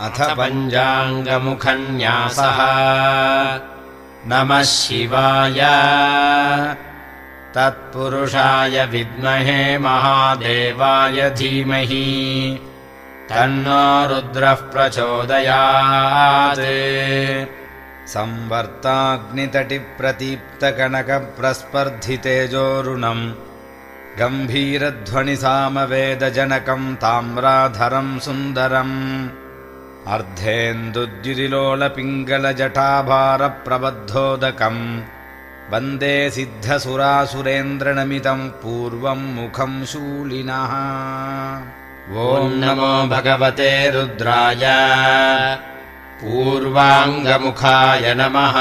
अथ पञ्चाङ्गमुखन्यासः नमः शिवाय। तत्पुरुषाय विद्महे महादेवाय धीमहि। तन्नो रुद्रः प्रचोदयात्। संवर्ताग्नितटिप्रतीप्तकनकप्रस्पर्धितेजोरुणम्। गम्भीरध्वनिसामवेदजनकम् ताम्राधरम् सुन्दरम् अर्धेन्दुद्युतिलोलपिङ्गलजटाभारप्रबद्धोदकम् वन्दे सिद्धसुरासुरेन्द्रनमितम् पूर्वम् मुखम् शूलिनः। ॐ नमो भगवते रुद्राय। पूर्वाङ्गमुखाय नमः।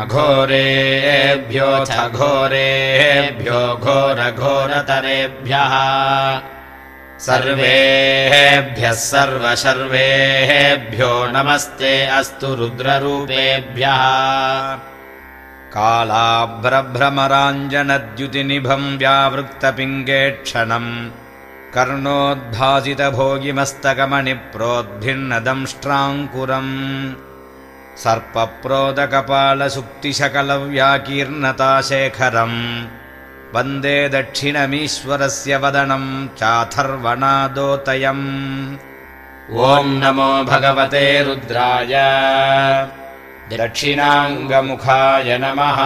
अघोरेभ्योऽथ घोरेभ्यो घोरघोरतरेभ्यः सर्वेभ्यः सर्वशर्वेभ्यो नमस्ते अस्तु रुद्ररूपेभ्यः। कालाभ्रभ्रमराञ्जनद्युतिनिभम् व्यावृत्तपिङ्गेक्षणम् कर्णोद्भासितभोगिमस्तकमणिप्रोद्भिन्नदंष्ट्राङ्कुरम् सर्पप्रोदकपालसुक्तिशकलव्याकीर्णताशेखरम् वन्दे दक्षिणमीश्वरस्य वदनम् चाथर्वणादोतयम्। ॐ नमो भगवते रुद्राय। दक्षिणाङ्गमुखाय नमः।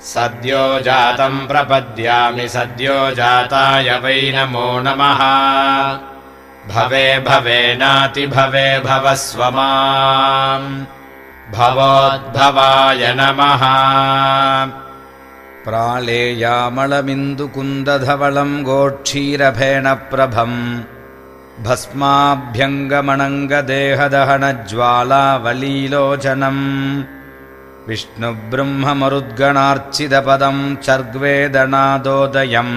सद्यो जातम् प्रपद्यामि सद्यो जाताय वै नमो नमः। भवे भवेनातिभवे भवस्व माम्। भवोद्भवाय नमः प्रालेयामलमिन्दुकुन्दधवलम् गोक्षीरफेणप्रभम् भस्माभ्यङ्गमणङ्गदेहदहनज्वालावलीलोचनम् विष्णुब्रह्ममरुद्गणार्चितपदम् चर्ग्वेदनादोदयम्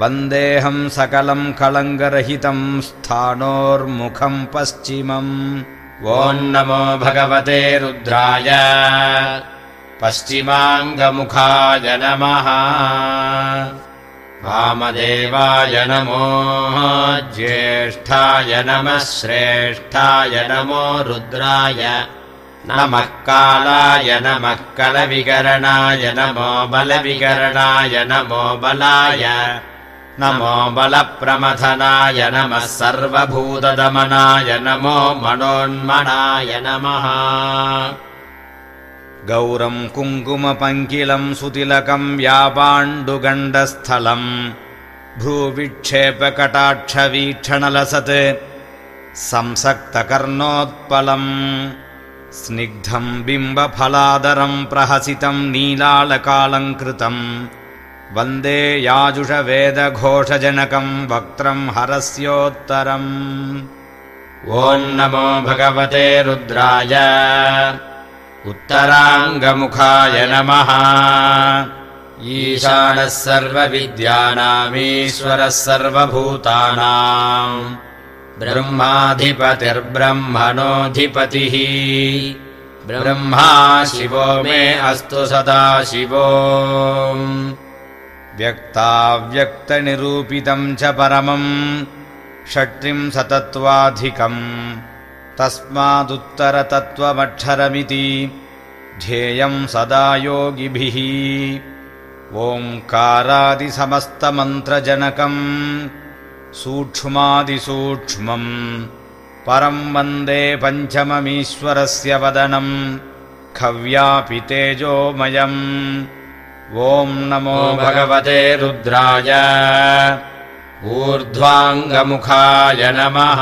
वन्देऽहम् सकलम् कलङ्गरहितम् स्थानोर्मुखम् पश्चिमम् ॐ नमो भगवते रुद्राय पश्चिमाङ्गमुखाय नमः। वामदेवाय नमो ज्येष्ठाय नमः श्रेष्ठाय नमो रुद्राय नमः कालाय नमः कलविकरणाय नमो बलविकरणाय नमो बलाय नमो बलप्रमथनाय नमः सर्वभूतदमनाय नमो मनोन्मनाय नमः गौरम् कुङ्कुमपङ्किलम् सुतिलकम् व्यापाण्डुगण्डस्थलम् भ्रूविक्षेपकटाक्षवीक्षणलसत् संसक्तकर्णोत्पलम् स्निग्धम् बिम्बफलादरम् प्रहसितम् नीलालकालङ्कृतम् वन्दे याजुषवेदघोषजनकम् वक्त्रम् हरस्योत्तरम् ॐ नमो भगवते रुद्राय उत्तराङ्गमुखाय नमः। ईशानः सर्वविद्यानामीश्वरः सर्वभूतानाम्। ब्रह्माधिपतिर्ब्रह्मणोऽधिपतिः। ब्रह्मा शिवो मे अस्तु सदा शिवो। व्यक्ताव्यक्तनिरूपितम् च परमम्। षट्त्रिंशतत्वाधिकम् तस्मादुत्तरतत्त्वमक्षरमिति ध्येयम् सदा योगिभिः। ओङ्कारादिसमस्तमन्त्रजनकम् सूक्ष्मादिसूक्ष्मम् परम् वन्दे पञ्चममीश्वरस्य वदनम् खव्यापितेजोमयम् ॐ नमो भगवते रुद्राय। ऊर्ध्वाङ्गमुखाय नमः